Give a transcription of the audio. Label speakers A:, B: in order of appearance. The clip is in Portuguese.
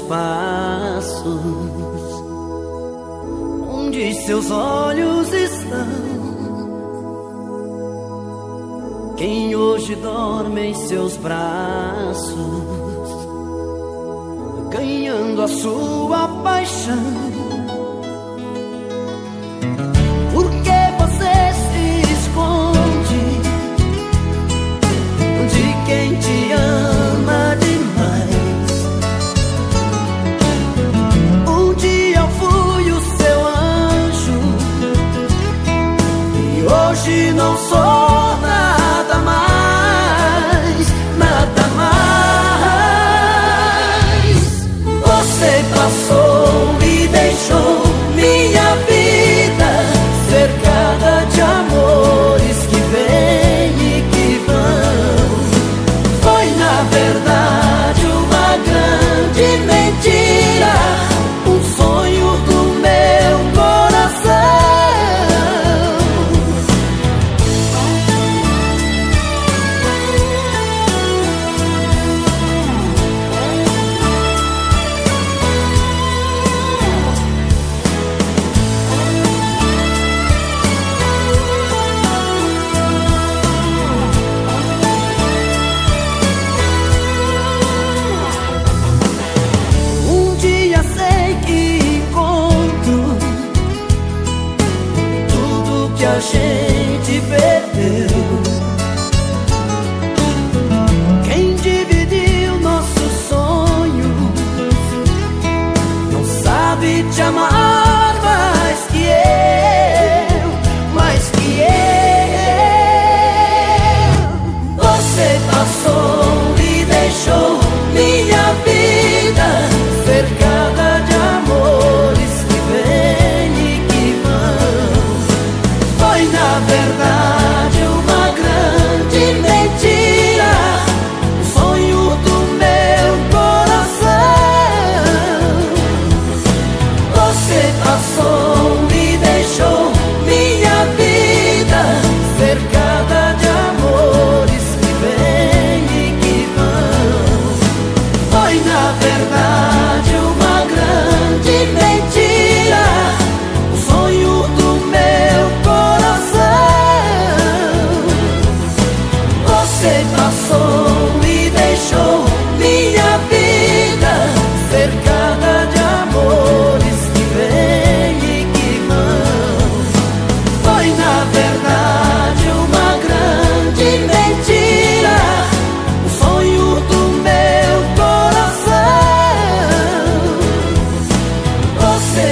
A: passos, onde seus olhos estão. Quem hoje dorme em seus braços, ganhando a sua paixão. A sabit cemaat. Você passou, e deixou minha vida cercada de amores que vêm e que vão. Foi na verdade uma grande mentira, o sonho do meu coração. Você